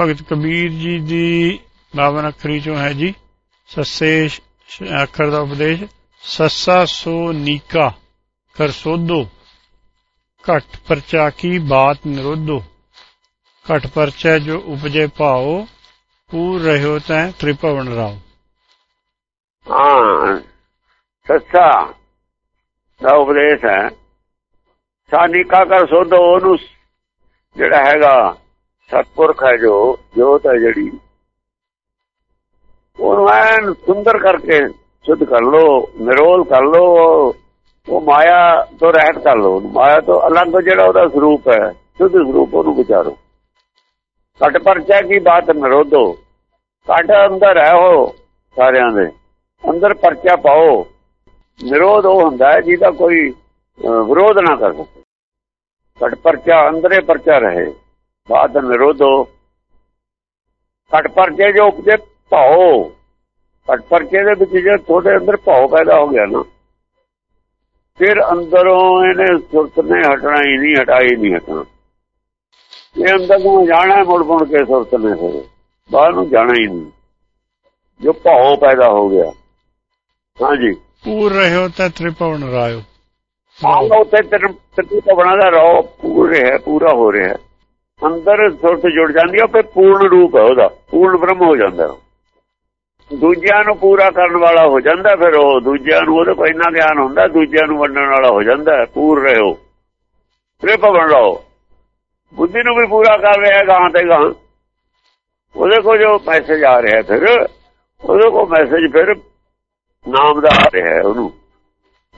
ਭਗਤ ਕਬੀਰ ਜੀ ਦੀ ਬਾਵਨ ਅੱਖਰੀ ਚੋਂ ਹੈ ਜੀ। ਸੱਸੇ ਅੱਖਰ ਦਾ ਉਪਦੇਸ਼, ਸੱਸਾ ਸੋ ਨੀਕਾ, ਕਰ ਸੋਧੋ। ਘਟ ਪਰਚਾ ਕੀ ਬਾਤ ਨਿਰੋਧੋ। ਘਟ ਪਰਚਾ ਜੋ ਉਪਜੇ ਭਾਓ, ਪੂਰ ਰਹਿਓ ਤੈ ਤ੍ਰਿਭਵਨ ਰਾਓ। ਹਾਂ ਸੱਚਾ ਦਾ ਉਪਦੇਸ਼ ਹੈ। ਸਾਨਿਕਾ ਕਰ ਸੋਧੋ, ਉਹਨੂੰ ਜਿਹੜਾ ਹੈਗਾ ਸਤਪੁਰਖ ਹੈ ਜੋ, ਜੋਤ ਹੈ ਜਿਹੜੀ, ਉਹਨੂੰ ਐਨ ਸੁੰਦਰ ਕਰਕੇ ਸ਼ੁੱਧ ਕਰ ਲੋ ਨਿਰੋਲ ਕਰ ਲੋ ਉਹ ਮਾਇਆ ਤੋਂ ਰਹਿਤ ਕਰ ਲੋ ਮਾਇਆ ਤੋਂ ਅਲੱਗ ਜਿਹੜਾ ਉਹਦਾ ਸਰੂਪ ਹੈ, ਸ਼ੁੱਧ ਸਰੂਪ ਉਹਨੂੰ ਵਿਚਾਰੋ। ਘਟ ਪਰਚਾ ਕੀ ਬਾਤ ਨਿਰੋਧੋ ਘਟ ਅੰਦਰ ਹੈ ਉਹ ਸਾਰਿਆਂ ਦੇ, ਅੰਦਰ ਪਰਚਾ ਪਾਓ। ਨਿਰੋਧ ਉਹ ਹੁੰਦਾ ਹੈ ਜਿਹਦਾ ਕੋਈ ਵਿਰੋਧ ਨਾ ਕਰ ਸਕੇ। ਘਟ ਪਰਚਾ, ਅੰਦਰੇ ਪਰਚਾ ਰਹੇ। ਬਾਤ ਨਿਰੋਧੋ ਘਟ ਪਰਚੇ ਜੋ ਉਪਜੇ ਭਾਓ। ਘਟ ਪਰਚੇ ਦੇ ਵਿੱਚ ਜੇ ਤੁਹਾਡੇ ਅੰਦਰ ਭਾਉ ਪੈਦਾ ਹੋ ਗਿਆ ਨਾ ਫਿਰ ਅੰਦਰੋਂ ਇਹਨੇ ਸੁਰਤ ਨੇ ਹਟਣਾ ਹੀ ਨਹੀਂ ਹਟਾਈ ਨਹੀਂ ਹਟਣਾ। ਇਹ ਅੰਦਰ ਨੂੰ ਜਾਣਾ ਮੁੜ ਮੁੜ ਕੇ ਸੁਰਤ ਨੇ ਫਿਰ ਬਾਹਰ ਨੂੰ ਜਾਣਾ ਹੀ ਨਹੀਂ। ਜੋ ਭਾਉ ਪੈਦਾ ਹੋ ਗਿਆ। ਹਾਂਜੀ। ਪੂਰ ਰਹਿਓ ਤੈ ਤ੍ਰਿਭਵਨ ਰਾਓ ਆਹ ਉੱਥੇ ਤ੍ਰਿਪਤੀ ਭਵਨਾ ਦਾ ਰੋ ਪੂਰੇ ਹੈ ਪੂਰਾ ਹੋ ਰਿਹਾ। ਹੈ ਅੰਦਰ ਸੁਰਤ ਜੁੜ ਜਾਂਦੀ ਹੈ ਫਿਰ ਪੂਰਨ ਰੂਪ ਹੈ ਉਹਦਾ, ਪੂਰਨ ਬ੍ਰਹਮ ਹੋ ਜਾਂਦਾ ਦੂਜਿਆਂ ਨੂੰ ਪੂਰਾ ਕਰਨ ਵਾਲਾ ਹੋ ਜਾਂਦਾ, ਫਿਰ ਉਹ ਦੂਜਿਆਂ ਨੂੰ ਉਹਦੇ ਕੋਈ ਇੰਨਾ ਗਿਆਨ ਹੁੰਦਾ, ਦੂਜਿਆਂ ਨੂੰ ਵੰਡਣ ਵਾਲਾ ਹੋ ਜਾਂਦਾ, ਪੂਰ ਰਹੋ ਤ੍ਰਿਭਵਨ ਰਹੋ। ਬੁੱਧੀ ਨੂੰ ਵੀ ਪੂਰਾ ਕਰ ਰਿਹਾ ਗਾਂ ਤੇ ਗਾਂ। ਉਹਦੇ ਕੋਲ ਜੋ ਮੈਸੇਜ ਆ ਰਿਹਾ ਫਿਰ, ਉਹਦੇ ਕੋਲ ਮੈਸੇਜ ਫਿਰ ਨਾਮ ਦਾ ਆ ਰਿਹਾ ਹੈ ਉਹਨੂੰ।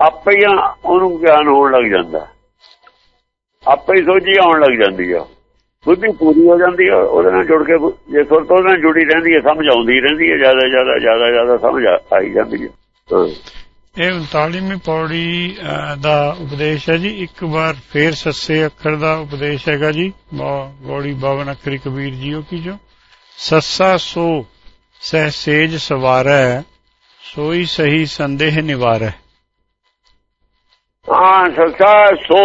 ਆਪੇ ਹੀ ਉਹਨੂੰ ਗਿਆਨ ਹੋਣ ਲੱਗ ਜਾਂਦਾ। ਆਪੇ ਹੀ ਸੋਝੀ ਆਉਣ ਲੱਗ ਜਾਂਦੀ ਆ। ਬੁੱਧੀ ਪੂਰੀ ਹੋ ਜਾਂਦੀ ਆ ਉਹਦੇ ਨਾਲ ਜੁੜ ਕੇ ਜੇ ਸੁਰਤ ਉਹਦੇ ਨਾਲ ਜੁੜੀ ਰਹਿੰਦੀ ਹੈ ਸਮਝ ਆਉਂਦੀ ਰਹਿੰਦੀ ਹੈ ਜ਼ਿਆਦਾ ਜ਼ਿਆਦਾ ਜ਼ਿਆਦਾ ਜ਼ਿਆਦਾ ਸਮਝ ਆਈ ਜਾਂਦੀ ਹੈ ਹਾਂ। ਇਹ 39ਵੀਂ ਪੌੜੀ ਦਾ ਉਪਦੇਸ਼ ਹੈ ਜੀ ਇੱਕ ਵਾਰ ਫੇਰ ਸੱਸੇ ਅੱਖਰ ਦਾ ਉਪਦੇਸ਼ ਹੈਗਾ ਜੀ ਗੋੜੀ 52 ਅੱਖਰੀ ਕਬੀਰ ਜੀਓ ਕੀ ਜੋ? ਸੱਸਾ ਸੋ ਸਹਸੇਜ ਸਵਾਰੈ ਸੋਈ ਸਹੀ ਸੰਦੇਹ ਨਿਵਾਰੈ। ਹਾਂ ਸੱਚਾ ਸੋ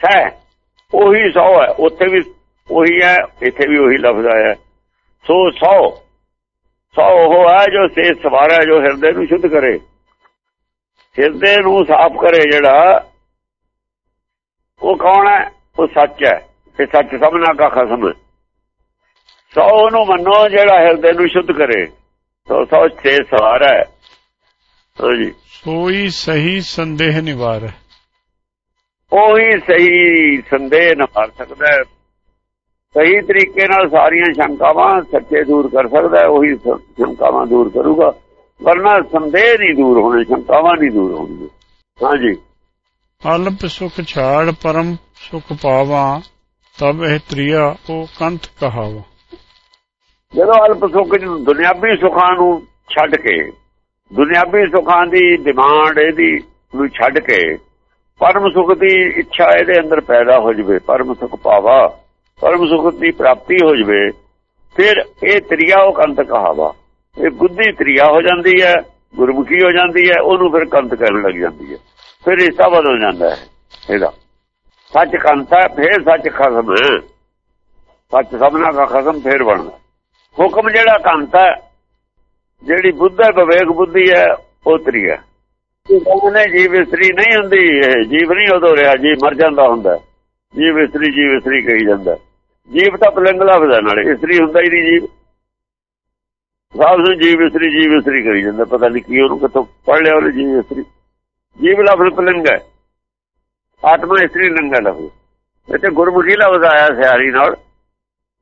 ਹੈ ਉਹੀ ਸੌ ਹੈ ਉੱਥੇ ਵੀ ਉਹੀ ਹੈ ਇੱਥੇ ਵੀ ਉਹੀ ਲਫ਼ਜ਼ ਆਇਆ। ਸੋ ਸੌ ਸੌ ਉਹ ਹੈ ਜੋ ਸੇ ਸਵਾਰਾ ਜੋ ਹਿਰਦੇ ਨੂੰ ਸ਼ੁੱਧ ਕਰੇ। ਹਿਰਦੇ ਨੂੰ ਸਾਫ਼ ਕਰੇ ਜਿਹੜਾ ਉਹ ਕੌਣ ਹੈ? ਉਹ ਸੱਚ ਹੈ। ਤੇ ਸੱਚ ਸਭਨਾ ਦਾ ਖਸਮ। ਹੈ ਸੋ ਉਹਨੂੰ ਮੰਨੋ ਜਿਹੜਾ ਹਿਰਦੇ ਨੂੰ ਸ਼ੁੱਧ ਕਰੇ। ਸੋ ਸੌ ਸੇ ਸਵਾਰਾ ਹੈ। ਹਾਂਜੀ ਸੋਈ ਸਹੀ ਸੰਦੇਹ ਨਿਵਾਰੈ। ਉਹੀ ਸਹੀ ਸੰਦੇਹ ਨਾ ਕਰ ਸਕਦਾ ਹੈ। ਸਹੀ ਤਰੀਕੇ ਨਾਲ ਸਾਰੀਆਂ ਸ਼ੰਕਾਵਾਂ ਸੱਚੇ ਦੂਰ ਕਰ ਸਕਦਾ ਹੈ, ਉਹੀ ਸ਼ੰਕਾਵਾਂ ਦੂਰ ਕਰੂਗਾ। ਵਰਨਾ ਸੰਦੇਹ ਨਹੀਂ ਦੂਰ ਹੋਣੇ ਸ਼ੰਕਾਵਾਂ ਨਹੀਂ ਦੂਰ ਹੋਣਗੀਆਂ। ਹਾਂਜੀ ਅਲਪ ਸੁਖ ਛਾੜ ਪਰਮ ਸੁਖ ਪਾਵਾਂ ਤਬ ਇਹ ਤ੍ਰਿਆ ਉਹ ਕੰਥ ਕਹਾਵਾ। ਜਦੋਂ ਅਲਪ ਸੁੱਖ ਚ ਦੁਨਿਆਵੀ ਸੁੱਖਾਂ ਨੂੰ ਛੱਡ ਕੇ ਦੁਨਿਆਵੀ ਸੁੱਖਾਂ ਦੀ ਡਿਮਾਂਡ ਇਹਦੀ ਨੂੰ ਛੱਡ ਕੇ ਪਰਮ ਸੁਖ ਦੀ ਇੱਛਾ ਇਹਦੇ ਅੰਦਰ ਪੈਦਾ ਹੋ ਜਵੇ ਪਰਮ ਸੁਖ ਪਾਵਾ। ਪਰਮ ਸੁਖ ਦੀ ਪ੍ਰਾਪਤੀ ਹੋ ਜਵੇ, ਫਿਰ ਇਹ ਤ੍ਰਿਆ ਉਹ ਕੰਤ ਕਹਾਵਾ। ਇਹ ਬੁੱਧੀ ਤ੍ਰਿਆ ਹੋ ਜਾਂਦੀ ਹੈ, ਗੁਰਮੁਖੀ ਹੋ ਜਾਂਦੀ ਹੈ, ਉਹਨੂੰ ਫਿਰ ਕੰਤ ਕਰਨ ਲੱਗ ਜਾਂਦੀ ਹੈ। ਫਿਰ ਹਿੱਸਾ ਬਦਲ ਜਾਂਦਾ ਹੈ, ਇਹਦਾ। ਸੱਚ ਕੰਤਾ ਫਿਰ ਸੱਚ ਖਸਮ। ਸੱਚ ਸਭਨਾ ਦਾ ਖਸਮ ਫੇਰ ਬਣਦਾ। ਹੁਕਮ ਜਿਹੜਾ ਕੰਤ ਹੈ, ਜਿਹੜੀ ਬੁੱਧ ਹੈ, ਵਿਵੇਕ ਬੁੱਧੀ ਹੈ, ਉਹ ਤ੍ਰਿਆ ਉਹਨੇ ਜੀਵ ਇਸਤਰੀ ਨਹੀਂ ਹੁੰਦੀ, ਇਹ ਜੀਵ ਨਹੀਂ ਉਦੋਂ ਰਿਹਾ, ਜੀਵ ਮਰ ਜਾਂਦਾ ਹੁੰਦਾ ਜੀਵ ਇਸਤਰੀ ਜੀਵ ਇਸਤਰੀ ਕਹੀ ਜਾਂਦਾ ਜੀਵ ਤਾਂ ਪਲਿੰਗ ਹੈ ਨਾਲੇ ਇਸਤਰੀ ਹੁੰਦਾ ਹੀ ਨਹੀਂ ਜੀਵ। ਸਾਬ ਨੂੰ ਜੀਵ ਇਸਤਰੀ ਜੀਵ ਇਸਤਰੀ ਕਹੀ ਜਾਂਦਾ ਪਤਾ ਨਹੀਂ ਕੀ ਉਹਨੂੰ ਕਿੱਥੋਂ ਪੜ ਲਿਆ ਉਹਨੇ ਜੀਵ ਇਸਤਰੀ। ਜੀਵ ਲਫ਼ਜ਼ ਪਲਿੰਗ ਹੈ। ਆਤਮਾ ਇਸਤਰੀ ਹੈ ਲਫ਼ਜ਼ ਇੱਥੇ ਗੁਰਮੁਖੀ ਲਫ਼ਜ਼ ਆਇਆ ਸਿਆਰੀ ਨਾਲ।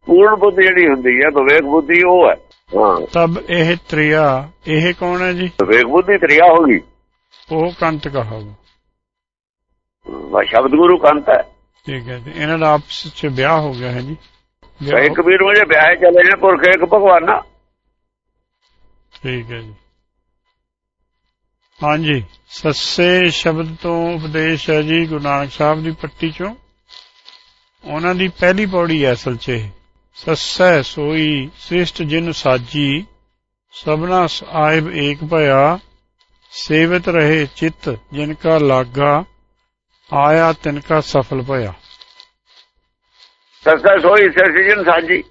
ਪੂਰਨ ਬੁੱਧ ਜਿਹੜੀ ਹੁੰਦੀ ਹੈ ਵਿਵੇਕ ਬੁੱਧੀ ਉਹ ਹੈ। ਹਾਂ। ਤਬ ਇਹ ਤ੍ਰਿਆ ਇਹ ਕੌਣ ਹੈ ਜੀ? ਵਿਵੇਕ ਬੁੱਧੀ ਤ੍ਰਿਆ ਹੋ ਗਈ। ਉਹ ਕੰਤ ਕਹਾਵਾ ਵਾ ਸ਼ਬਦ ਗੁਰੂ ਕੰਤ ਹੈ। ਠੀਕ ਹੈ ਜੀ ਇਹਨਾਂ ਦਾ ਆਪਸ ਵਿੱਚ ਵਿਆਹ ਹੋ ਗਿਆ ਹੈ ਜੀ। ਵਿਆਹ ਕਈ ਹੋ- ਕਬੀਰ ਮੁਝੇ ਵਿਆਹ ਚਲੇ ਨੇ ਪੁਰਖ ਇੱਕ ਭਗਵਾਨਾ ਠੀਕ ਹੈ ਜੀ। ਹਾਂਜੀ ਸੱਸੇ ਸ਼ਬਦ ਤੋਂ ਉਪਦੇਸ਼ ਹੈ ਜੀ ਗੁਰੂ ਨਾਨਕ ਸਾਹਿਬ ਦੀ ਪੱਟੀ ਚੋਂ। ਉਹਨਾਂ ਦੀ ਪਹਿਲੀ ਪੌੜੀ ਹੈ ਅਸਲ 'ਚ ਸੱਸੈ ਸੋਈ ਸ੍ਰਿਸ਼ਟ ਜਿਨ ਸਾਜੀ ਸਭਨਾ ਆਇਬ ਏਕ ਭਇਆ ਸੇਵਤ ਰਹੇ ਚਿੱਤ ਜਿਨ ਕਾ ਲਾਗਾ। ਆਇਆ ਤਿਨ ਕਾ ਸਫਲ ਭਇਆ ਸੱਸਾ ਸੋਈ ਸਿਰਜਨ ਸਾਜੀ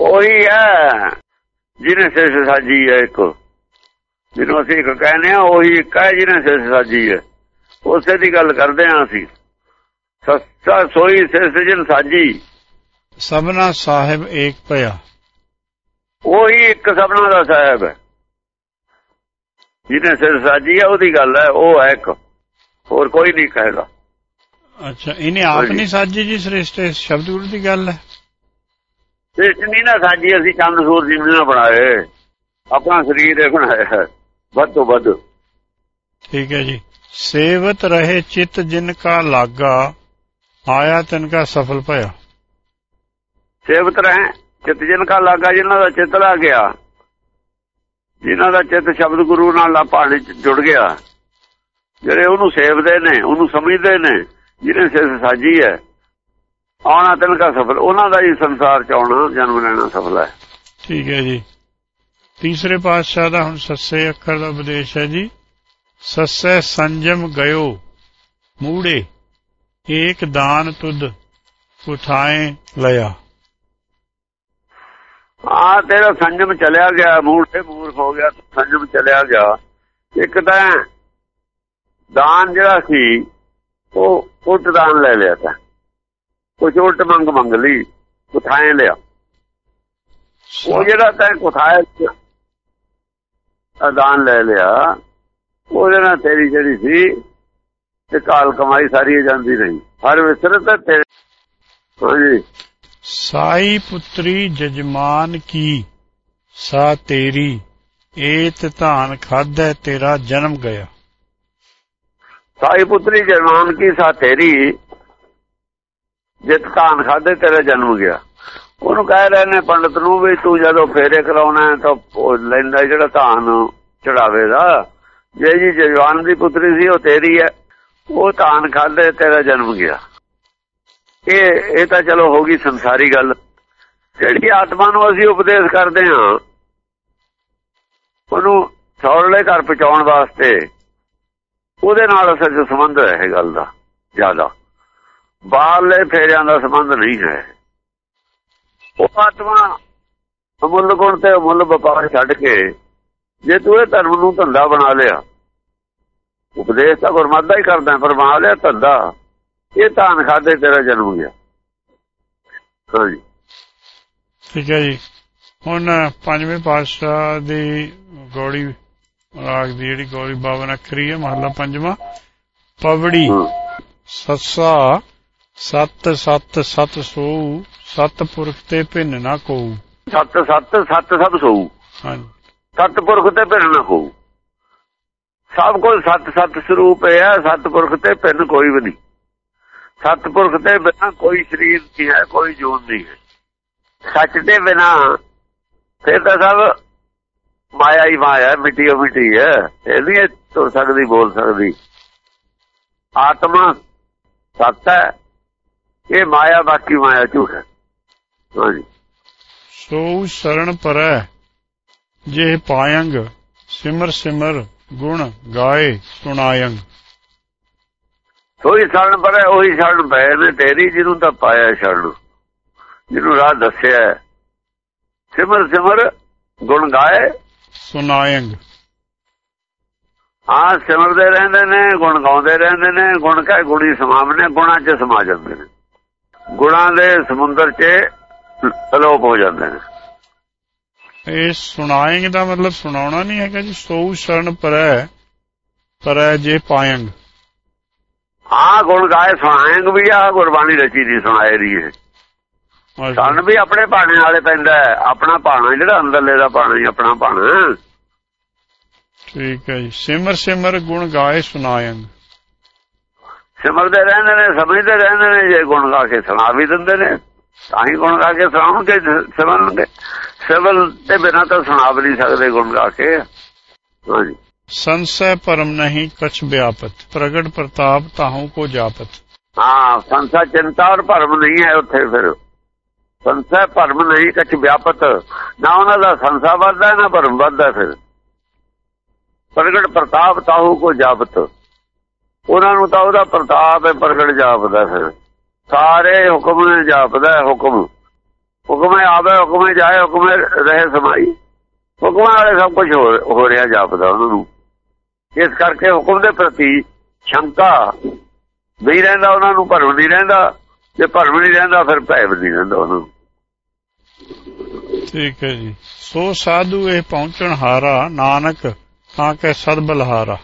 ਉਹੀ ਹੈ ਜਿਹਨੇ ਸਿਰ ਸਾਜੀ ਹੈ ਇੱਕ। ਜਿਹਨੂੰ ਅਸੀਂ ਇੱਕ ਕਹਿੰਦੇ ਆ ਉਹੀ ਇੱਕ ਹੈ ਜਿਹਨੇ ਸਿਰ ਸਾਜੀ ਹੈ। ਉਸੇ ਦੀ ਗੱਲ ਕਰਦੇ ਆ ਅਸੀਂ। ਸੱਚਾ ਸੋਈ ਸਿਰ ਸਜਨ ਸਾਜੀ ਸਭਨਾ ਸਾਹਿਬ ਏਕ ਭਇਆ। ਉਹੀ ਇੱਕ ਸਭਨਾ ਦਾ ਸਾਹਿਬ ਹੈ। ਜਿਹਨੇ ਸਿਰ ਸਾਜੀ ਹੈ ਉਹਦੀ ਗੱਲ ਹੈ ਉਹ ਹੈ ਇੱਕ। ਹੋਰ ਕੋਈ ਨਹੀਂ ਕਹੇਗਾ। ਅੱਛਾ ਇਹਨੇ ਆਪ। ਨਹੀਂ ਸਾਜੀ ਜੀ ਸ੍ਰਿਸ਼ਟ ਸ਼ਬਦ ਗੁਰੂ ਦੀ ਗੱਲ ਹੈ? ਸਿਰ ਨਹੀਂ ਨਾ ਸਾਜੀ ਅਸੀਂ ਚੰਦ ਸੂਰਜ ਨਹੀਂ ਨਾ ਬਣਾਏ। ਆਪਣਾ ਸਰੀਰ ਇਹ ਬਣਾਇਆ ਹੈ ਵੱਧ ਤੋਂ ਵੱਧ। ਠੀਕ ਹੈ ਜੀ। ਸੇਵਤ ਰਹੇ ਚਿਤ ਜਿਨ ਕਾ ਲਾਗਾ ਆਇਆ ਤਿਨ ਕਾ ਸਫਲ ਭਇਆ। ਸੇਵਤ ਰਹੇ ਚਿਤ ਜਿਨ ਕਾ ਲਾਗਾ ਜਿਨ੍ਹਾਂ ਦਾ ਚਿੱਤ ਲਾ ਗਿਆ। ਜਿਨ੍ਹਾਂ ਦਾ ਚਿੱਤ ਸ਼ਬਦ ਗੁਰੂ ਨਾਲ ਲਾ ਪਾਣੀ ਚ ਜੁੜ ਗਿਆ। ਜਿਹੜੇ ਉਹਨੂੰ ਸੇਵਦੇ ਨੇ ਉਹਨੂੰ ਸਮਝਦੇ ਨੇ ਜਿਹਨੇ ਸਿਰ ਸਾਜੀ ਹੈ ਆਉਣਾ ਤਿਨ ਕਾ ਸਫਲ ਉਹਨਾਂ ਦਾ ਹੀ ਸੰਸਾਰ ਚ ਆਉਣਾ ਜਨਮ ਲੈਣਾ ਸਫਲ ਹੈ। ਠੀਕ ਹੈ ਜੀ। ਤੀਸਰੇ ਪਾਤਸ਼ਾਹ ਦਾ ਹੁਣ ਸੱਸੇ ਅੱਖਰ ਦਾ ਉਪਦੇਸ਼ ਹੈ ਜੀ। ਸੱਸੇ ਸੰਜਮ ਗਇਓ ਮੂੜੇ ਏਕ ਦਾਨ ਤੁਧ ਉਠਾਏ ਲਿਆ ਆ ਤੇਰਾ ਸੰਜਮ ਚਲਿਆ ਗਿਆ ਮੂੜ ਤੇ ਮੂਰਖ ਹੋ ਗਿਆ ਸੰਜਮ ਚਲਿਆ ਗਿਆ। ਇੱਕ ਤਾਂ ਦਾਨ ਜਿਹੜਾ ਸੀ ਉਹ ਉਲਟ ਦਾਨ ਲੈ ਲਿਆ ਤਾਂ। ਕੁਝ ਉਲਟ ਮੰਗ ਮੰਗ ਲਈ ਉਠਾਏ ਲਿਆ। ਉਹ ਜਿਹੜਾ ਤੈਂ ਕੁਠਾਇਆ ਦਾਨ ਲੈ ਲਿਆ ਉਹਦੇ ਨਾਲ ਤੇਰੀ ਜਿਹੜੀ ਸੀ ਤੇ ਕਾਲ ਕਮਾਈ ਸਾਰੀ ਜਾਂਦੀ ਰਹੀ। ਹਰ ਵਿਸਰਤ ਤੇਰੇ। ਹਾਂਜੀ। ਸਾਈ ਪੁੱਤਰੀ ਜਜਮਾਨ ਕੀ ਸਾ ਤੇਰੀ ਏਤ ਧਾਨ ਖਾਧੈ ਤੇਰਾ ਜਨਮ ਗਿਆ। ਸਾਈ ਪੁੱਤਰੀ ਜਨਮਾਨ ਕੀ ਸਾ ਤੇਰੀ, ਜਿਤ ਧਾਨ ਖਾਦੇ ਤੇਰਾ ਜਨਮ ਗਿਆ। ਉਹਨੂੰ ਕਹਿ ਰਹੇ ਨੇ ਪੰਡਤ ਨੂੰ ਵੀ ਤੂੰ ਜਦੋਂ ਫੇਰੇ ਕਰਾਉਣਾ ਤਾਂ ਲੈਂਦਾ ਜਿਹੜਾ ਧਾਨ ਚੜਾਵੇ ਦਾ। ਜੇ ਜੀ ਜਵਾਨ ਦੀ ਪੁੱਤਰੀ ਸੀ, ਉਹ ਤੇਰੀ ਹੈ। ਉਹ ਧਾਨ ਖਾਦੇ, ਤੇਰਾ ਜਨਮ ਗਿਆ। ਇਹ ਇਹ ਤਾਂ ਚਲੋ ਹੋ ਗਈ ਸੰਸਾਰੀ ਗੱਲ। ਜਿਹੜੀ ਆਤਮਾ ਨੂੰ ਅਸੀਂ ਉਪਦੇਸ਼ ਕਰਦੇ ਹਾਂ, ਉਹਨੂੰ ਸੌਰਲੇ ਘਰ ਪਹੁੰਚਾਉਣ ਵਾਸਤੇ ਉਹਦੇ ਨਾਲ ਅਸਲ 'ਚ ਸੰਬੰਧ ਹੈ ਇਹ ਗੱਲ ਦਾ, ਜ਼ਿਆਦਾ। ਬਾਹਰਲੇ ਫੇਰਿਆਂ ਦਾ ਸੰਬੰਧ ਨਹੀਂ ਹੈ। ਉਹ ਆਤਮਾ ਅਮੁੱਲ ਗੁਣ ਤੇ ਅਮੁੱਲ ਵਪਾਰ ਛੱਡ ਕੇ ਜੇ ਤੂੰ ਇਹ ਧਰਮ ਨੂੰ ਧੰਦਾ ਬਣਾ ਲਿਆ, ਉਪਦੇਸ਼ ਤਾਂ ਗੁਰਮਤਿ ਹੀ ਕਰਦਾ, ਪਰ ਬਣਾ ਲਿਆ ਧੰਦਾ, ਇਹ ਧਾਨ ਖਾਦੇ ਤੇਰਾ ਜਨਮ ਗਿਆ ਹਾਂਜੀ। ਠੀਕ ਹੈ ਜੀ। ਹੁਣ ਪੰਜਵੇਂ ਪਾਤਸ਼ਾਹ ਦੀ ਗੌੜੀ ਰਾਗ ਦੀ ਜਿਹੜੀ ਗੌੜੀ ਬਾਵਨ ਅੱਖਰੀ ਹੈ ਮਹਲਾ ਪੰਜਵਾਂ। ਪਵੜੀ। ਸੱਸਾ ਸਤ ਸਤ ਸਤ ਸੋ ਸਤ ਪੁਰਖ ਤੇ ਭਿੰਨ ਨਾ ਕੋ ਸੱਤ ਸੱਤ ਸੱਤ ਸਭ ਸੋਊ ਹਾਂਜੀ। ਸਤਪੁਰਖ ਤੇ ਭਿੰਨ ਨਾ ਹੋਊ ਸਭ ਕੋਲ ਸਤ ਸਤ ਸਰੂਪ ਹੈ ਸਤਪੁਰਖ ਤੇ ਭਿੰਨ ਕੋਈ ਵੀ ਨਹੀਂ। ਸਤਪੁਰਖ ਤੇ ਬਿਨਾ ਕੋਈ ਸਰੀਰ ਨਹੀਂ ਹੈ ਕੋਈ ਜੂਨ ਨਹੀਂ ਹੈ। ਸੱਚ ਦੇ ਬਿਨਾ ਫਿਰ ਤਾਂ ਸਭ ਮਾਇਆ ਹੀ ਮਾਇਆ ਮਿੱਟੀ ਉਹ ਮਿੱਟੀ ਹੈ। ਇਹ ਨਹੀਂ ਤੁਰ ਸਕਦੀ ਬੋਲ ਸਕਦੀ। ਆਤਮਾ ਸੱਤ ਹੈ ਇਹ ਮਾਇਆ ਬਾਕੀ ਮਾਇਆ ਝੂਠ ਹੈ। ਹਾਂਜੀ। ਸੋ ਸਰਣ ਪਰੈ ਜੇ ਪਾਇੰਗ ਸਿਮਰ ਸਿਮਰ ਗੁਣ ਗਾਏ ਸੁਣਾਇੰਗ ਸੋਈ ਸ਼ਰਨ ਪਰੇ ਉਹੀ ਸ਼ਰਨ ਪਏ ਨੇ ਤੇਰੀ ਜਿਹਨੂੰ ਤਾਂ ਪਾਇਆ ਸ਼ਰਨ। ਜਿਹਨੂੰ ਰਾਹ ਦੱਸਿਆ। ਸਿਮਰ ਸਿਮਰ ਗੁਣ ਗਾਏ ਸੁਣਾਇੰਗ ਹਾਂ ਸਿਮਰਦੇ ਰਹਿੰਦੇ ਨੇ ਗੁਣ ਗਾਉਂਦੇ ਰਹਿੰਦੇ ਨੇ ਗੁਣ ਕਹੇ ਗੁਣੀ ਸਮਾਵਨੇ ਗੁਣਾਂ 'ਚ ਸਮਾ ਜਾਂਦੇ ਨੇ। ਗੁਣਾਂ ਦੇ ਸਮੁੰਦਰ 'ਚ ਅਲੋਪ ਹੋ ਜਾਂਦੇ ਨੇ। ਇਹ ਸੁਣਾਇੰਗ ਦਾ ਮਤਲਬ ਸੁਣਾਉਣਾ ਨਹੀਂ ਹੈਗਾ ਜੀ ਸੋ ਸਰਣ ਪਰੈ ਪਰੈ ਜੇ ਪਾਇੰਗ ਹਾਂ ਗੁਣ ਗਾਏ ਸੁਣਾਏਂਗੇ ਵੀ ਆ ਗੁਰਬਾਣੀ ਰਚੀ ਦੀ ਸੁਣਾਏ ਦੀ ਹੈ ਸਾਨੂੰ ਵੀ ਆਪਣੇ ਬਾਣੇ ਵਾਲੇ ਪੈਂਦਾ। ਆਪਣਾ ਬਾਣਾ ਜਿਹੜਾ ਅੰਦਰਲੇ ਦਾ ਬਾਣਾ ਹੀ ਆਪਣਾ ਬਾਣਾ ਠੀਕ ਹੈ ਜੀ। ਸਿਮਰ ਸਿਮਰ ਗੁਣ ਗਾਏ ਸੁਣਾਇੰਗ ਸਿਮਰਦੇ ਰਹਿੰਦੇ ਨੇ ਸਮਝਦੇ ਰਹਿੰਦੇ ਨੇ ਜੇ ਗੁਣ ਗਾ ਕੇ ਸੁਣਾ ਵੀ ਦਿੰਦੇ ਨੇ ਤਾਂ ਹੀ ਗੁਣ ਗਾ ਕੇ ਸੁਣਾਉਣਗੇ ਸਿਮਰਨਗੇ। ਸਿਮਰਨ ਤੇ ਬਿਨਾਂ ਤਾਂ ਸੁਣਾ ਵੀ ਨਹੀਂ ਸਕਦੇ ਗੁਣ ਗਾ ਕੇ। ਹਾਂਜੀ। ਸੰਸੈ ਪਰਮ ਨਹੀਂ ਕਛ ਵਿਆਪਤ। ਪ੍ਰਗਟ ਪ੍ਰਤਾਪ ਤਾਹੂ ਕੋ ਜਾਪਤ। ਹਾਂ ਸੰਸਾ ਚਿੰਤਾ ਔਰ ਭਰਮ ਨਹੀਂ ਹੈ ਉੱਥੇ ਫਿਰ। ਸੰਸਾ ਭਰਮ ਨਹੀਂ ਕੱਚ ਵਿਆਪਤ। ਨਾ ਉਹਨਾਂ ਦਾ ਸੰਸਾ ਵੱਧਦਾ, ਨਾ ਭਰਮ ਵੱਧਦਾ ਫਿਰ। ਪ੍ਰਗਟ ਪ੍ਰਤਾਪ ਤਾਹੂ ਕੋ ਜਾਪਤ। ਉਹਨਾਂ ਨੂੰ ਤਾਂ ਉਹਦਾ ਪ੍ਰਤਾਪ ਹੈ, ਪ੍ਰਗਟ ਜਾਪਦਾ ਫਿਰ। ਸਾਰੇ ਹੁਕਮ ਨੇ ਜਾਪਦਾ ਹੁਕਮ। ਹੁਕਮ ਆਵੇ, ਹੁਕਮ ਜਾਏ, ਹੁਕਮ ਰਹੇ ਸਮਾਈ। ਹੁਕਮਾਂ ਵਾਲੇ ਸਭ ਕੁਝ ਹੋ ਰਿਹਾ ਜਾਪਦਾ ਉਹਨਾਂ ਨੂੰ। ਇਸ ਕਰਕੇ ਹੁਕਮ ਦੇ ਪ੍ਰਤੀ ਸ਼ੰਕਾ। ਨਹੀਂ ਰਹਿੰਦਾ ਉਹਨਾਂ ਨੂੰ, ਭਰਮ ਨਹੀਂ ਰਹਿੰਦਾ। ਜੇ ਭਰਮ ਨਹੀਂ ਰਹਿੰਦਾ, ਫਿਰ ਭੈ ਵੀ ਨਹੀਂ ਰਹਿੰਦਾ ਉਹਨਾਂ ਨੂੰ। ਠੀਕ ਹੈ ਜੀ। ਸੋ ਸਾਧੂ ਇਹ ਪਹੁੰਚਣ ਹਾਰਾ ਨਾਨਕ ਤਾਂ ਕਿ ਸਦ ਬਲਹਾਰਾ।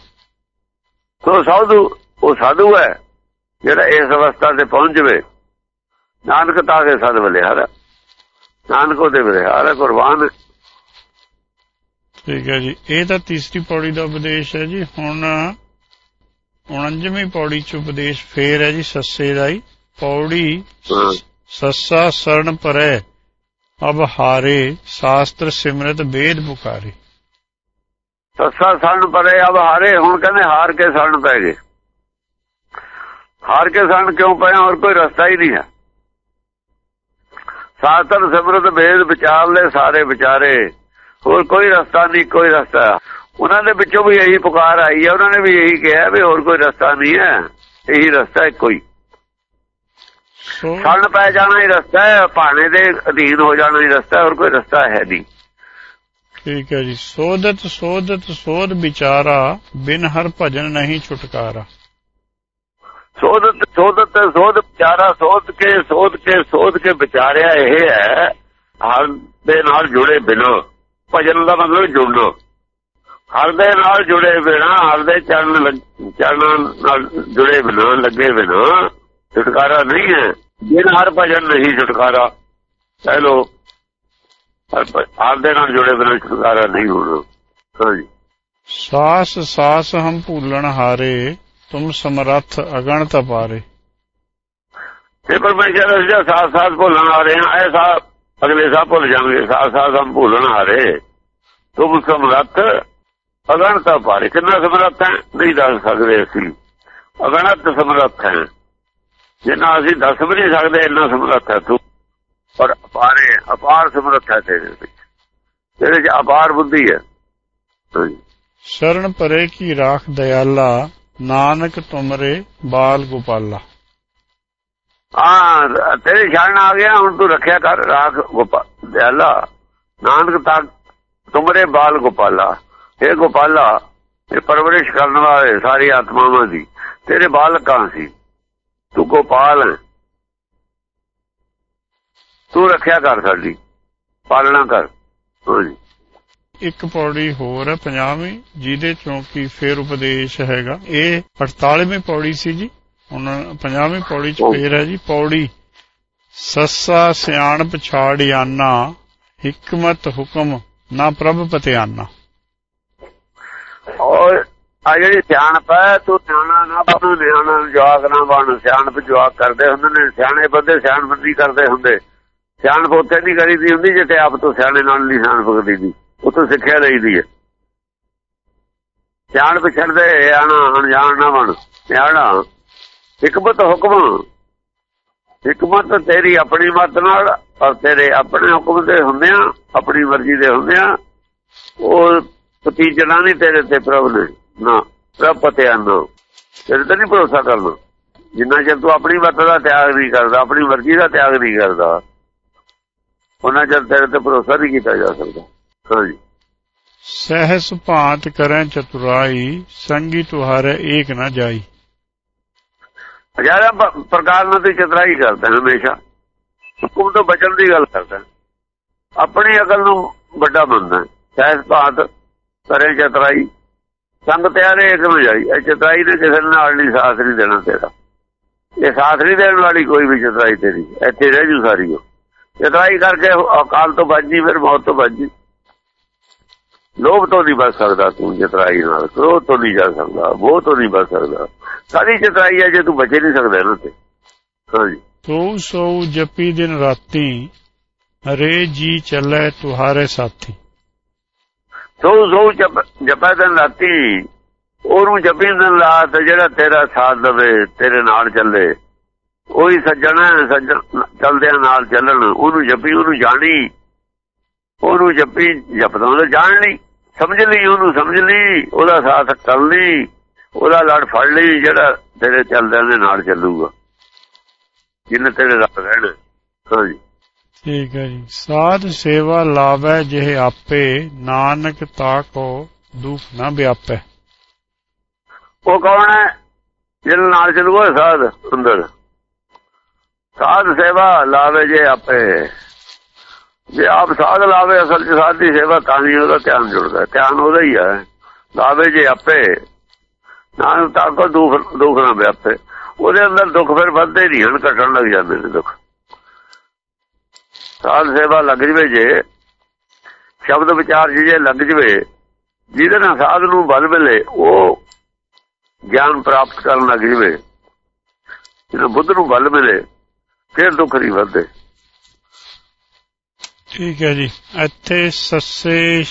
ਸੋ ਸਾਧੂ ਉਹ ਸਾਧੂ ਹੈ ਜਿਹੜਾ ਇਸ ਅਵਸਥਾ ਤੇ ਪਹੁੰਚ ਜਵੇ। ਨਾਨਕ ਤਾਂ ਕੇ ਸਦ ਬਲਿਹਾਰਾ। ਨਾਨਕ ਉਹਦੇ ਬਲਿਹਾਰਾ ਕੁਰਬਾਨ ਠੀਕ ਹੈ ਜੀ। ਇਹ ਤਾਂ ਤੀਸਰੀ ਪੌੜੀ ਦਾ ਉਪਦੇਸ਼ ਹੈ ਜੀ। ਹੁਣ 49ਵੀਂ ਪੌੜੀ ਚ ਉਪਦੇਸ਼ ਫੇਰ ਹੈ ਜੀ ਸੱਸੇ ਦਾ ਹੀ। ਪੌੜੀ ਸੱਸਾ ਸਰਣ ਪਰੈ। ਅਬ ਹਾਰੇ ਸ਼ਾਸਤਰ, ਸਿਮਰਤ, ਵੇਦ ਪੁਕਾਰੇ। ਸੱਸਾ ਸਰਣ ਪਰੇ ਅਬ ਹਾਰੇ ਹੁਣ ਕਹਿੰਦੇ ਹਾਰ ਕੇ ਸਣ ਪੈ ਗਏ। ਹਾਰ ਕੇ ਸਰਣ ਕਿਉਂ ਪਏ ਹੋਰ ਕੋਈ ਰਸਤਾ ਹੀ ਨਹੀਂ ਹੈ। ਸ਼ਾਸਤਰ, ਸਿਮਰਤ, ਵੇਦ ਵਿਚਾਰ ਲੈ ਸਾਰੇ ਵਿਚਾਰੇ। ਹੋਰ ਕੋਈ ਰਸਤਾ ਨਹੀਂ, ਕੋਈ ਰਸਤਾ। ਉਹਨਾਂ ਦੇ ਵਿੱਚੋਂ ਵੀ ਇਹੀ ਪੁਕਾਰ ਆਈ ਹੈ, ਉਹਨਾਂ ਨੇ ਵੀ ਇਹੀ ਕਿਹਾ ਵੀ ਹੋਰ ਕੋਈ ਰਸਤਾ ਨਹੀਂ ਹੈ। ਇਹੀ ਰਸਤਾ ਹੈ। ਸਣ ਪੈ ਜਾਣਾ ਹੀ ਰਸਤਾ ਹੈ ਭਾਣੇ ਦੇ ਅਧੀਨ ਹੋ ਜਾਣਾ ਹੀ ਰਸਤਾ ਹੋਰ ਕੋਈ ਰਸਤਾ ਹੈ ਨਹੀਂ। ਠੀਕ ਹੈ ਜੀ। ਸੋਧਤ ਸੋਧਤ ਸੋਧ ਵਿਚਾਰਾ ਬਿਨ ਹਰ ਭਜਨ ਨਹੀਂ ਛੁਟਕਾਰਾ। ਸੋਧਤ ਸੋਧਤ ਸੋਧ ਵਿਚਾਰਾ ਸੋਧ ਕੇ ਸੋਧ ਕੇ ਸੋਧ ਕੇ ਵਿਚਾਰਿਆ ਇਹ ਹੈ ਹਰ ਦੇ ਨਾਲ ਜੁੜੇ ਬਿਨਾਂ। ਭਜਨ ਦਾ ਮਤਲਬ ਜੁੜਨਾ। ਹਰ ਦੇ ਨਾਲ ਜੁੜੇ ਬਿਨਾ ਹਰ ਦੇ ਚਰਨ ਚਰਨਾਂ ਨਾਲ ਜੁੜੇ ਬਿਨਾ ਲੱਗੇ ਬਿਨਾ। ਛੁਟਕਾਰਾ ਨਹੀਂ ਹੈ। ਬਿਨ ਹਰ ਭਜਨ ਨਹੀਂ ਛੁਟਕਾਰਾ। ਕਹਿ ਲੋ ਹਰ ਦੇ ਨਾਲ ਜੁੜੇ ਬਿਨਾ ਛੁਟਕਾਰਾ ਨਹੀਂ ਹੋਣਾ। ਹਾਂਜੀ ਸਾਸ ਸਾਸ ਹਮ ਭੂਲਣ ਹਾਰੇ ਤੁਮ ਸਮਰੱਥ ਅਗਣਤ ਪਾਰੇ। ਤੇ ਪਰਮੇਸ਼ਰ ਜੀ ਸਾਸ ਸਾਸ ਭੁੱਲਣ ਆ ਰਹੇ ਹਾਂ ਐਸਾ ਅਗਲੇ ਸਾਹ ਭੁੱਲ ਜਾਣਗੇ। ਸਾਸ ਸਾਸ ਹਮ ਭੁੱਲਣ ਹਾਰੇ। ਤੁਮ ਸਮਰੱਥ ਅਗਣਤ ਪਾਰੇ। ਕਿੰਨਾ ਸਮਰੱਥ ਹੈ? ਨਹੀਂ ਦੱਸ ਸਕਦੇ ਅਸੀਂ। ਅਗਣਤ ਸਮਰੱਥ ਹੈ। ਜਿੰਨਾ ਅਸੀਂ ਦੱਸ ਵੀ ਨਹੀਂ ਸਕਦੇ ਇੰਨਾ ਸਮਰੱਥ ਹੈ ਤੂੰ। ਪਰ ਅਪਾਰੇ ਅਪਾਰ ਸਮਰੱਥ ਹੈ ਤੇਰੇ ਵਿੱਚ। ਤੇਰੇ 'ਚ ਅਪਾਰ ਬੁੱਧੀ ਹੈ। ਸ਼ਰਨ ਪਰੇ ਕੀ ਰਾਖ ਦਇਆਲਾ ਨਾਨਕ ਤੁਮਰੇ ਬਾਲ ਗੋਪਾਲਾ। ਹਾਂ ਤੇਰੇ ਸ਼ਰਨ ਆ ਗਿਆ ਹੁਣ ਤੂੰ ਰੱਖਿਆ ਕਰ ਰਾਖ ਗੋਪਾਲ ਦਇਆਲਾ ਨਾਨਕ ਤਾਂ ਤੁਮਰੇ ਬਾਲ ਗੋਪਾਲਾ। ਇਹ ਗੋਪਾਲਾ ਇਹ ਪਰਵਰਿਸ਼ ਕਰਨ ਵਾਲੇ ਸਾਰੀ ਆਤਮਾਵਾਂ ਦੀ ਤੇਰੇ ਬਾਲਕਾਂ ਸੀ। ਤੂੰ ਗੋਪਾਲ ਹੈ। ਤੂੰ ਰੱਖਿਆ ਕਰ ਸਾਡੀ। ਪਾਲਣਾ ਕਰ। ਹਾਂਜੀ। ਇੱਕ ਪੌੜੀ ਹੋਰ ਹੈ 50ਵੀਂ ਜਿਹਦੇ ਚੋਂ ਕੀ ਫੇਰ ਉਪਦੇਸ਼ ਹੈਗਾ। ਇਹ 48ਵੀਂ ਪੌੜੀ ਸੀ ਜੀ। ਹੁਣ 50ਵੀਂ ਪੌੜੀ ਚ ਫੇਰ ਹੈ ਜੀ ਪੌੜੀ। ਸੱਸਾ ਸਿਆਣ ਪਛਾੜਿਆਨਾ ਹਕਮਤ ਹੁਕਮ ਨਾ ਪ੍ਰਭ ਪਤਿਆਨਾ। ਔਰ ਆ ਜਿਹੜੀ ਸਿਆਣਪ ਹੈ, ਤੂੰ ਸਿਆਣਾ ਨਾ ਬਣ ਨਿਆਣਾ ਜਵਾਕ ਨਾ ਬਣ ਸਿਆਣਪ ਜਵਾਕ ਕਰਦੇ ਹੁੰਦੇ ਨੇ, ਸਿਆਣੇ ਬੰਦੇ ਸਿਆਣਪਤੀ ਕਰਦੇ ਹੁੰਦੇ। ਸਿਆਣਪ ਉੱਥੇ ਨਹੀਂ ਕਰੀਦੀ ਹੁੰਦੀ, ਜਿੱਥੇ ਆਪ ਤੋਂ ਸਿਆਣੇ ਨਾਲ ਨਹੀਂ ਸਿਆਣਪ ਕਰੀਦੀ। ਉੱਥੋਂ ਸਿੱਖਿਆ ਲਈਦੀ ਹੈ। ਸਿਆਣਪ ਛੱਡਦੇ ਆਣਾ ਅਣਜਾਣ ਨਾ ਬਣ। ਸਿਆਣਾ, ਹਕਮਤ ਹੁਕਮ। ਹਕਮਤ ਤੇਰੀ ਆਪਣੀ ਮਤ ਨਾਲ ਔਰ ਤੇਰੇ ਆਪਣੇ ਹੁਕਮ ਦੇ ਹੁੰਦੇ ਆਪਣੀ ਮਰਜ਼ੀ ਦੇ ਹੁੰਦੇ ਆ ਉਹ ਪਤੀਜਣਾ ਨਹੀਂ ਤੇਰੇ ਤੇ ਪ੍ਰਭ ਨੇ। ਨਾ ਪ੍ਰਭ ਪਤਿਆ ਨਾ ਤੇਰੇ ਤੇ ਨਹੀਂ ਭਰੋਸਾ ਕਰਨਾ। ਜਿੰਨਾ ਚਿਰ ਤੂੰ ਆਪਣੀ ਮਤ ਦਾ ਤਿਆਗ ਨਹੀਂ ਕਰਦਾ ਆਪਣੀ ਮਰਜ਼ੀ ਦਾ ਤਿਆਗ ਨਹੀਂ ਕਰਦਾ ਉਹਨਾਂ ਚਿਰ ਤੇਰੇ ਤੇ ਭਰੋਸਾ ਨਹੀਂ ਕੀਤਾ ਜਾ ਸਕਦਾ। ਹਾਂਜੀ। ਸਹਿਸ ਭਾਂਤ ਕਰੈ ਚਤੁਰਾਈ ਸੰਗੀ ਤੁਹਾਰੇ ਏਕ ਨਾ ਜਾਈ। ਹਜ਼ਾਰਾਂ ਪ੍ਰਕਾਰ ਨਾਲ ਤੇ ਚਤਰਾਈ ਕਰਦਾ ਹਮੇਸ਼ਾ। ਹੁਕਮ ਤੋਂ ਬਚਣ ਦੀ ਗੱਲ ਕਰਦਾ। ਆਪਣੀ ਅਕਲ ਨੂੰ ਵੱਡਾ ਮੰਨਦਾ। ਸਹਿਸ ਭਾਂਤ ਕਰੇ ਚਤਰਾਈ ਸੰਗ ਤਿਆਰੇ ਇੱਕ ਨੂੰ ਇਹ ਚਤਰਾਈ ਨੇ ਕਿਸੇ ਨਾਲ ਨਹੀਂ, ਸਾਥ ਨਹੀਂ ਦੇਣਾ ਤੇਰਾ। ਇਹ ਸਾਥ ਨਹੀਂ ਦੇਣ ਵਾਲੀ ਕੋਈ ਵੀ ਚਤਰਾਈ ਤੇਰੀ। ਇੱਥੇ ਰਹਿ ਜੂ ਸਾਰੀ ਉਹ। ਚਤਰਾਈ ਕਰਕੇ ਅਕਾਲ ਤੋਂ ਬਚੀ ਫਿਰ ਮੌਤ ਤੋਂ ਬਚੀ ਲੋਭ ਤੋਂ ਨਹੀਂ ਬਚ ਸਕਦਾ ਤੂੰ ਚਤਰਾਈ ਨਾਲ। ਕ੍ਰੋਧ ਤੋਂ ਨਹੀਂ ਜਾ ਸਕਦਾ ਉਹ ਤੋਂ ਨਹੀਂ ਬਚ ਸਕਦਾ। ਸਾਰੀ ਚਤਰਾਈ ਹੈ, ਜੇ ਤੂੰ ਬਚੇ ਨਹੀਂ ਸਕਦਾ ਇਹਨਾਂ ਤੇ। ਹਾਂਜੀ ਸੋ ਸੋ ਜਪੀ ਦਿਨ ਰਾਤੀ, ਹਰੇ ਜੀ ਚੱਲੇ ਤੁਹਾਰੇ ਸਾਥੀ। ਸੋ ਸੋ ਜਪੈ ਦਿਨ ਰਾਤੀ, ਉਹਨੂੰ ਜਪੀ ਦਿਨ ਰਾਤ ਜਿਹੜਾ ਤੇਰਾ ਸਾਥ ਦੇਵੇ, ਤੇਰੇ ਨਾਲ ਚੱਲੇ। ਉਹੀ ਸੱਜਣਾ, ਸੱਜਣ ਚਲਦਿਆਂ ਨਾਲ ਚੱਲਣ, ਉਹਨੂੰ ਜਪੀ, ਉਹਨੂੰ ਜਾਣੀ। ਉਹਨੂੰ ਜਪੀ, ਜਪਦਾ ਉਹ ਜਾਣ ਲਈ, ਸਮਝ ਲਈ, ਉਹਨੂੰ ਸਮਝ ਲਈ, ਉਹਦਾ ਸਾਥ ਕਰ ਲਈ, ਉਹਦਾ ਲੜ ਫੜ ਲਈ, ਜਿਹੜਾ ਤੇਰੇ ਚੱਲਦਿਆਂ ਦੇ ਨਾਲ ਚੱਲੂਗਾ। ਜਿੰਨੇ ਤੇਰੇ ਰੱਬ ਰਹਿਣਾ। ਹਾਂਜੀ। ਠੀਕ ਹੈ ਜੀ। ਸਾਧ ਸੇਵਾ ਲਾਵੈ ਜਿਹ ਆਪੇ, ਨਾਨਕ ਤਾਕੋ ਦੁਖ ਨਾ ਵਿਆਪੈ। ਉਹ ਕੌਣ ਹੈ? ਜਿਹਨਾਂ ਨਾਲ ਚੱਲੂਗਾ ਸਾਧ ਅੰਦਰ ਸਾਧ ਸੇਵਾ ਲਾਵੇ ਜੇ ਆਪੇ। ਜੇ ਆਪ ਸਾਧ ਲਾਵੇ, ਅਸਲ ਚ ਸਾਧ ਦੀ ਸੇਵਾ ਤਾਂ ਹੀ ਉਹਦਾ ਧਿਆਨ ਜੁੜਦਾ। ਧਿਆਨ ਉਹਦਾ ਹੀ ਹੈ। ਲਾਵੇ ਜੇ ਆਪੇ। ਨਾਨਕ ਤਾ ਕੋ ਦੁੱਖ ਦੁੱਖ ਨਾ ਵਿਆਪੇ। ਉਹਦੇ ਅੰਦਰ ਦੁੱਖ ਫਿਰ ਵੱਧਦੇ ਨਹੀਂ ਹਨ, ਘਟਣ ਲੱਗ ਜਾਂਦੇ ਨੇ ਦੁੱਖ। ਸਾਧ ਸੇਵਾ ਲੱਗ ਜਵੇ ਜੇ ਸ਼ਬਦ ਵਿਚਾਰ ਜੇ ਲੱਗ ਜਵੇ ਜਿਹਦੇ ਨਾਲ ਸਾਧ ਨੂੰ ਬਲ ਮਿਲੇ ਉਹ ਗਿਆਨ ਪ੍ਰਾਪਤ ਕਰਨ ਲੱਗ ਜਵੇ। ਜਦੋਂ ਬੁੱਧ ਨੂੰ ਬਲ ਮਿਲੇ ਫਿਰ ਦੁੱਖ ਨਹੀਂ ਵੱਧਦੇ। ਠੀਕ ਹੈ ਜੀ। ਇੱਥੇ ਸੱਸੇ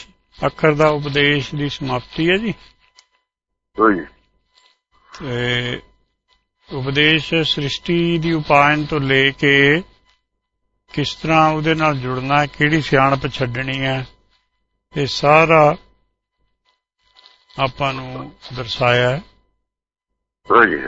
ਅੱਖਰ ਦਾ ਉਪਦੇਸ਼ ਦੀ ਸਮਾਪਤੀ ਹੈ ਜੀ। ਹਾਂਜੀ ਤੇ ਉਪਦੇਸ਼ ਸ੍ਰਿਸ਼ਟੀ ਦੀ ਉਪਾਇਨ ਤੋਂ ਲੈ ਕੇ ਕਿਸ ਤਰ੍ਹਾਂ ਉਹਦੇ ਨਾਲ ਜੁੜਨਾ ਹੈ, ਕਿਹੜੀ ਸਿਆਣਪ ਛੱਡਣੀ ਹੈ, ਇਹ ਸਾਰਾ ਆਪਾਂ ਨੂੰ ਦਰਸਾਇਆ ਹੈ। ਹਾਂਜੀ